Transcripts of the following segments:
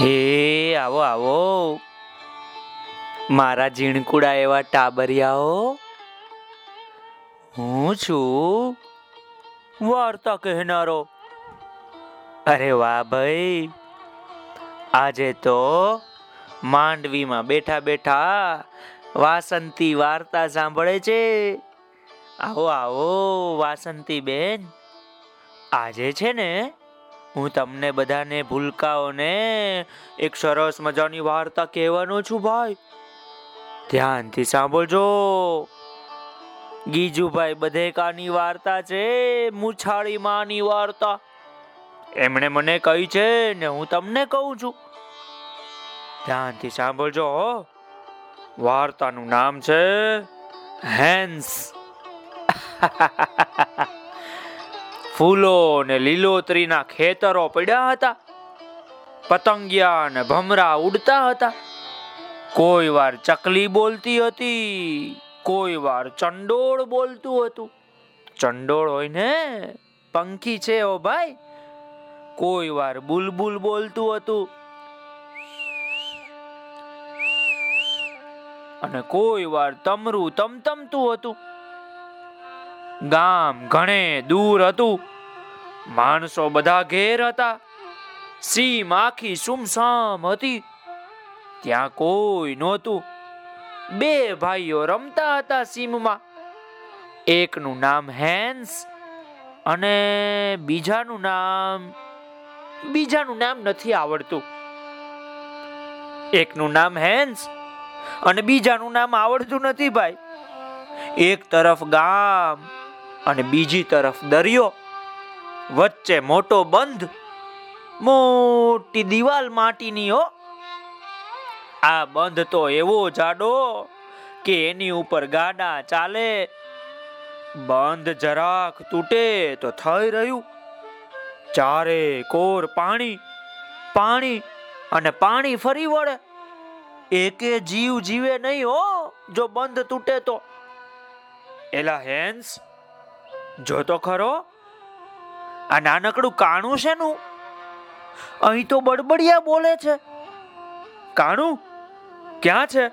હે, આવો આવો. મારા ઝીણકુડા એવા ટાબરિયાઓ, હું છું. વાર્તા કહેનારો. અરે વાહ ભાઈ, આજે તો માંડવીમાં બેઠા બેઠા વાસંતી વાર્તા સાંભળે છે. આવો આવો વાસંતી બેન આજે છે ને હું તમને બધાને ભૂલકાઓને એક સરસ મજાની વાર્તા કહેવાનો છું ભાઈ. ધ્યાનથી સાંભળજો. ગીજુભાઈ બધેકાની વાર્તા છે મુછાળી માની વાર્તા. એમણે મને કહી છે ને હું તમને કહું છું. ધ્યાનથી સાંભળજો વાર્તાનું નામ છે, હેન્સ. ફૂલો ને લીલોતરીના ખેતરો પડ્યા હતા. પતંગિયા ને ભમરા ઉડતા હતા. કોઈ વાર ચકલી બોલતી હતી, કોઈ વાર ચંડોળ બોલતું હતું. ચંડોળ હોય ને, પંખી છે ઓ ભાઈ. કોઈ વાર બુલબુલ બોલતું હતું. અને કોઈ વાર તમરું તમતમતું હતું. ગામ ઘણે દૂર હતું. માણસો બધા ઘેર હતા. સીમ આખી સુમસામ હતી. ત્યાં કોઈ નહોતું. બે ભાઈઓ રમતા હતા સીમમાં. એકનું નામ હેન્સ અને બીજાનું નામ બીજાનું નામ નથી આવડતું. એકનું નામ હેન્સ અને બીજાનું નામ આવડતું નથી ભાઈ. એક તરફ ગામ અને બીજી તરફ દરિયો વચ્ચે મોટો બંધ, મોટી દિવાલ માટીની હો. આ બંધ તો એવો જાડો કે એની ઉપર ગાડા ચાલે, બંધ જરાક તૂટે તો થઈ રહ્યું. ચારે કોર પાણી પાણી અને પાણી ફરી વળે. એકે જીવ જીવે નહીં હો, જો બંધ તૂટે તો. એલા હેન્સ જો તો ખરો. આ નાનકડું કાણું છે નું? અહીં તો બડબડિયા બોલે છે. કાણું? ક્યાં છે?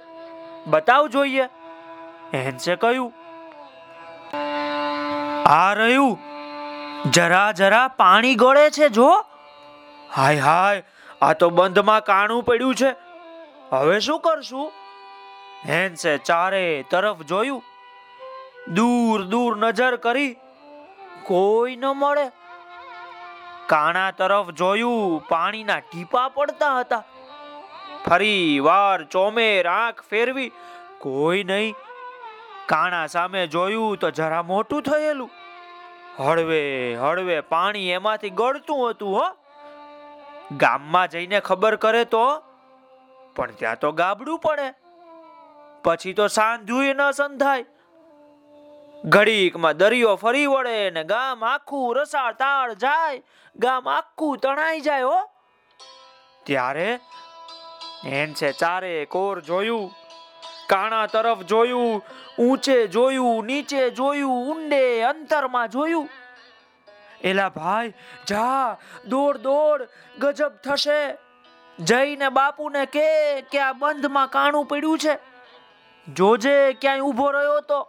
બતાવ જોઈએ. હેન્સે કહ્યું આ રહ્યું. જરા જરા પાણી ગળે છે જો. હાય હાય, આ તો બંધમાં કાણું પડ્યું છે. હવે શું કરશું? હેન્સે ચારે તરફ જોયું. દૂર દૂર નજર કરી કોઈ ન મળે? કાણા તરફ જોયું, પાણીના ટીપા પડતા હતા. ફરી વાર ચોમેર આંખ ફેરવી, કોઈ નહીં, કાણા સામે જોયું તો જરા મોટું થયેલું. હળવે હળવે પાણી એમાંથી ગળતું હતું, હો. ગામમાં જઈને ખબર કરે તો, પણ ત્યાં તો ગાબડું પડે. પછી તો સાંધુય ન સંધાય. ઘડીકમાં દરિયો ફરી વળે ને ગામ આખું રસાળ તાળ જાય, ગામ આખું તણાઈ જાય હો. ત્યારે છે ચારે કોર જોયું, કાણા તરફ જોયું, ઊંચે જોયું, નીચે જોયું, ઊંડે અંતરમાં જોયું. એલા ભાઈ, જા, દોડ દોડ, ગજબ થશે. જઈને બાપુને કે કે આ બંધમાં કાણું પડ્યું છે. જોજે ક્યાંય ઊભો રહ્યો તો.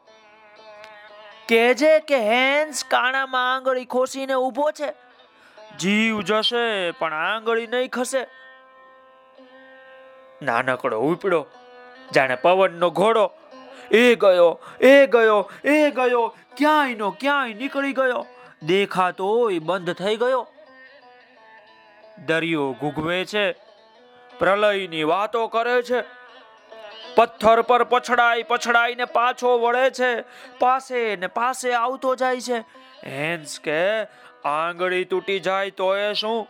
કહેજે કે હેન્સ કાણામાં આંગળી ખોસીને ઊભો છે? જીવ જશે, પણ આંગળી નહીં ખસે. નાનકડો ઉપડો, જાણે પવનનો ઘોડો. એ ગયો એ ગયો એ ગયો ક્યાંય નો ક્યાંય નીકળી ગયો. દેખાતોય બંધ થઈ ગયો. દરિયો ગુગવે છે, પ્રલયની વાતો કરે છે. પથ્થર પર પછડાઈ પછડાઈને પાછો વળે છે. પાસે ને પાસે આવતો જાય છે. હેન્સ કે, આંગળી તૂટી જાય તો એ શું?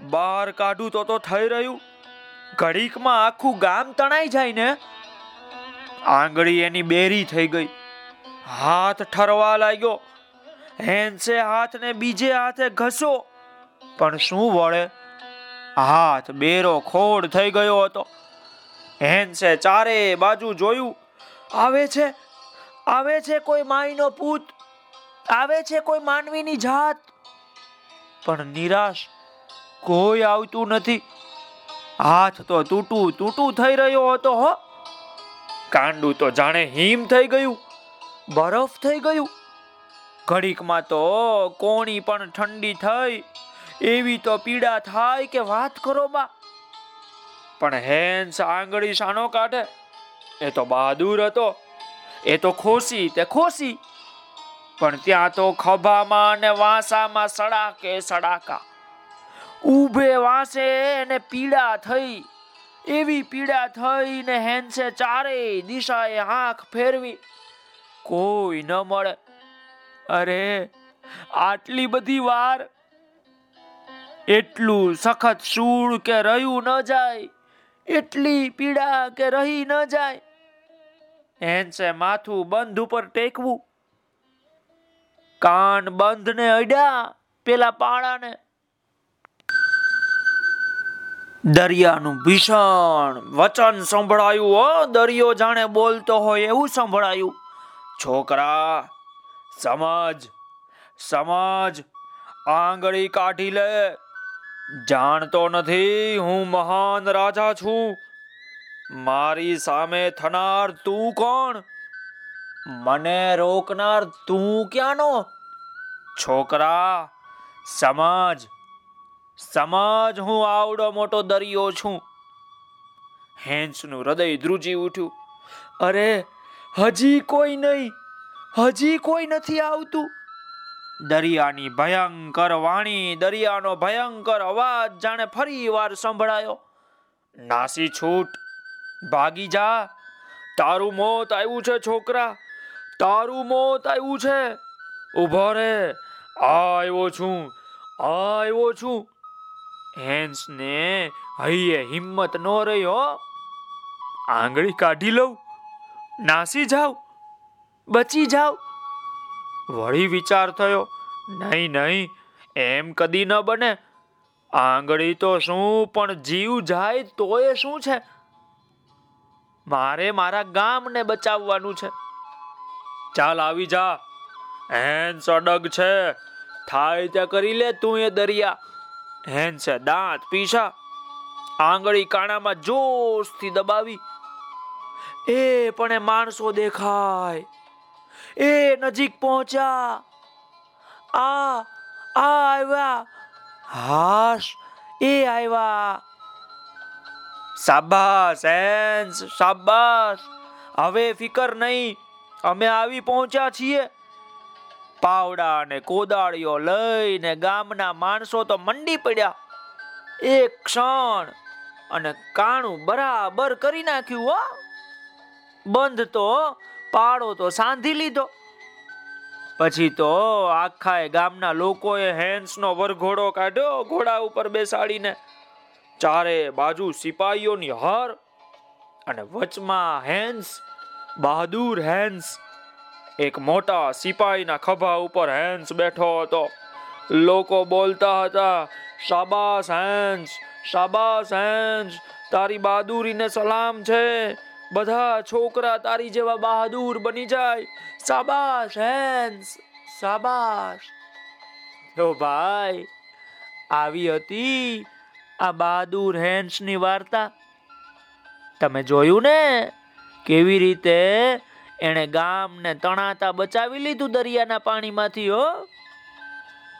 બહાર કાઢું તો તો થઈ રહ્યું. ઘડીકમાં આખું ગામ તણાઈ જાય ને? આંગળી એની બેરી થઈ ગઈ. હાથ ઠરવા લાગ્યો. હેન્સે હાથને બીજે હાથે ઘસો. પણ શું વળે? હાથ બેરો ખોડ થઈ ગયો હતો. હેન્સે ચારે બાજુ જોયું. આવે છે આવે છે કોઈ માઈનો પૂત. આવે છે કોઈ માનવીની જાત. પણ નિરાશ કોઈ આવતું નથી. હાથ તો તૂટું તૂટું થઈ રહ્યો હતો હો. કાંડું તો જાણે હિમ થઈ ગયું, બરફ થઈ ગયું. ઘડીકમાં તો કોણી પણ ઠંડી થઈ. એવી તો પીડા થાય કે વાત કરો બા. પણ હેન્સ આંગળી શાનો કાઢે? એ તો બહાદુર હતો. એ તો ખોસી તે ખોસી. પણ ત્યાં તો ખભામાં અને વાંસામાં સડાકે સડાકા. ઊભે વાંસે એને પીડા થઈ. એવી પીડા થઈ ને હેન્સે ચારે દિશાએ આંખ ફેરવી. કોઈ ન મળે. અરે, આટલી બધી વાર? એટલું સખત સૂળ કે રહ્યું ન જાય. એટલી પીડા કે રહી ન જાય. હેન્સે માથું બંધ ઉપર ટેકવું. કાન બંધ ને અડ્યા પેલા પાળાને. દરિયાનું ભીષણ. વચન સંભળાયું, હો, દરિયો જાણે બોલતો હોય એવું સંભળાયું. છોકરા, સમજ સમજ, આંગળી કાઢી લે. જાણતો નથી, હું મહાન રાજા છું. મારી સામે થનાર તું કોણ? મને રોકનાર તું ક્યાંનો? છોકરા, સમાજ સમાજ, હું આવડો મોટો દરિયો છું. હેન્સનું હૃદય ધ્રુજી ઉઠ્યું. અરે, હજી કોઈ નહીં, હજી કોઈ નથી આવતું. દરિયાની ભયંકર વાણી, દરિયાનો ભયંકર અવાજ જાણે ફરી વાર સંભળાયો. નાસી છૂટ, ભાગી જા, તારું મોત આવ્યું છે છોકરા, તારું મોત આવ્યું છે. ઊભો રે આવ્યો છું આવ્યો છું. હેન્સને હૈયે હિંમત નો રહ્યો આંગળી કાઢી લઉં, નાસી જાવ બચી જાવ વળી વિચાર થયો, નહીં નહીં, એમ કદી ન બને. આંગળી તો શું, પણ જીવ જાય તોય શું છે? મારે મારા ગામને બચાવવાનું છે. ચાલ, આવી જા. હેન સડગ છે. થાય ત્યાં કરી લે તું એ દરિયા. હેન છે, દાંત પીસા આંગળી કાણામાં જોશથી દબાવી. એ પણ એ માણસો દેખાય. એ નજીક પહોંચ્યા આ આ આવ્યા. હાશ, એ આવ્યા. શાબાશ હેન્સ શાબાશ. હવે ફિકર નહીં. અમે આવી પહોંચ્યા છીએ. પાવડા અને કોદાળીઓ લઈને ગામના માણસો તો મંડી પડ્યા. એક ક્ષણ અને કાણું બરાબર કરી નાખ્યું, હો. બંધ તો પાડો તો સાંધી લીધો. પછી તો આખા ગામના લોકોએ હેન્સનો વરઘોડો કાઢ્યો, ઘોડા ઉપર બેસાડીને ચારે બાજુ સિપાહીઓની હર અને વચમાં હેન્સ, બહાદુર હેન્સ, એક મોટા સિપાહીના ખભા ઉપર હેન્સ બેઠો હતો. લોકો બોલતા હતા, શાબાશ હેન્સ શાબાશ હેન્સ, તારી બહાદુરીને સલામ છે. બધા છોકરા તારી જેવા બહાદુર બની જાય. સાબાશ હેન્સ સાબાશ તો ભાઈ, આવી હતી આ બહાદુર હેન્સની વાર્તા. તમે જોયું ને? કેવી રીતે એણે ગામને તણાતા બચાવી લીધું દરિયાના પાણીમાંથી, હો?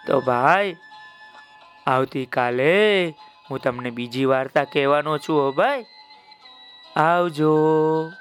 તો ભાઈ, આવતીકાલે હું તમને બીજી વાર્તા કહેવાનો છું, હો ભાઈ. આવજો.